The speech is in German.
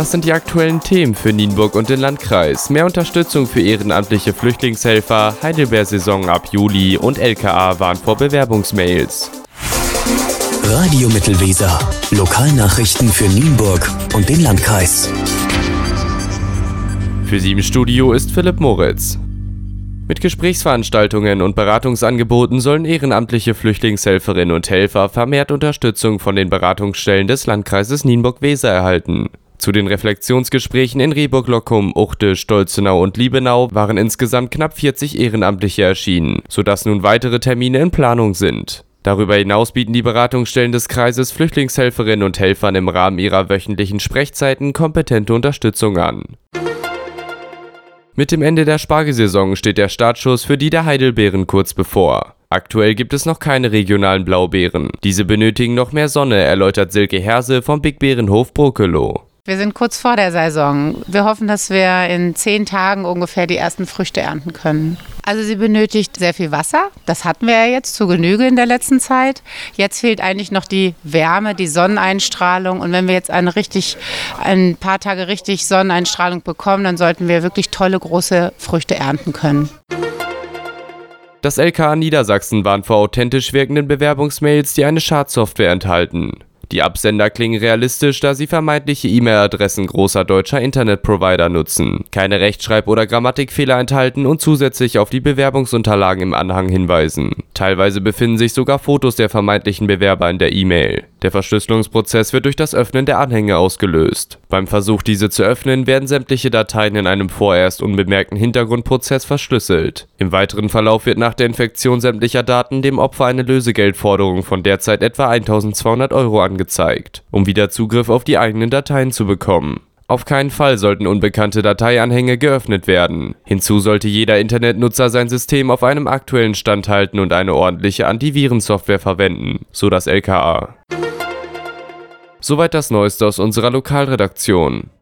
Das sind die aktuellen Themen für Nienburg und den Landkreis. Mehr Unterstützung für ehrenamtliche Flüchtlingshelfer, Heidelbeer-Saison ab Juli und LKA waren vor Bewerbungsmails. Radio Mittelweser. Lokalnachrichten für Nienburg und den Landkreis. Für Sie Studio ist Philipp Moritz. Mit Gesprächsveranstaltungen und Beratungsangeboten sollen ehrenamtliche Flüchtlingshelferinnen und Helfer vermehrt Unterstützung von den Beratungsstellen des Landkreises Nienburg-Weser erhalten. Zu den Reflexionsgesprächen in Rehburg-Lockum, Uchte, Stolzenau und Liebenau waren insgesamt knapp 40 Ehrenamtliche erschienen, sodass nun weitere Termine in Planung sind. Darüber hinaus bieten die Beratungsstellen des Kreises Flüchtlingshelferinnen und Helfern im Rahmen ihrer wöchentlichen Sprechzeiten kompetente Unterstützung an. Mit dem Ende der Spargelsaison steht der Startschuss für die der Heidelbeeren kurz bevor. Aktuell gibt es noch keine regionalen Blaubeeren. Diese benötigen noch mehr Sonne, erläutert Silke Herse vom Big Bärenhof Brokelow. Wir sind kurz vor der Saison. Wir hoffen, dass wir in zehn Tagen ungefähr die ersten Früchte ernten können. Also sie benötigt sehr viel Wasser. Das hatten wir ja jetzt zu Genüge in der letzten Zeit. Jetzt fehlt eigentlich noch die Wärme, die Sonneneinstrahlung. Und wenn wir jetzt eine richtig, ein paar Tage richtig Sonneneinstrahlung bekommen, dann sollten wir wirklich tolle große Früchte ernten können. Das LKA Niedersachsen warnt vor authentisch wirkenden Bewerbungsmails, die eine Schadsoftware enthalten. Die Absender klingen realistisch, da sie vermeintliche E-Mail-Adressen großer deutscher Internetprovider nutzen, keine Rechtschreib - oder Grammatikfehler enthalten und zusätzlich auf die Bewerbungsunterlagen im Anhang hinweisen. Teilweise befinden sich sogar Fotos der vermeintlichen Bewerber in der E-Mail. Der Verschlüsselungsprozess wird durch das Öffnen der Anhänge ausgelöst beim Versuch, diese zu öffnen, werden sämtliche Dateien in einem vorerst unbemerkten Hintergrundprozess verschlüsselt. Im weiteren Verlauf wird nach der Infektion sämtlicher Daten dem Opfer eine Lösegeldforderung von derzeit etwa 1200 Euro angezeigt, um wieder Zugriff auf die eigenen Dateien zu bekommen. Auf keinen Fall sollten unbekannte Dateianhänge geöffnet werden. Hinzu sollte jeder Internetnutzer sein System auf einem aktuellen Stand halten und eine ordentliche Antivirensoftware verwenden, so das LKA. Soweit das Neueste aus unserer Lokalredaktion.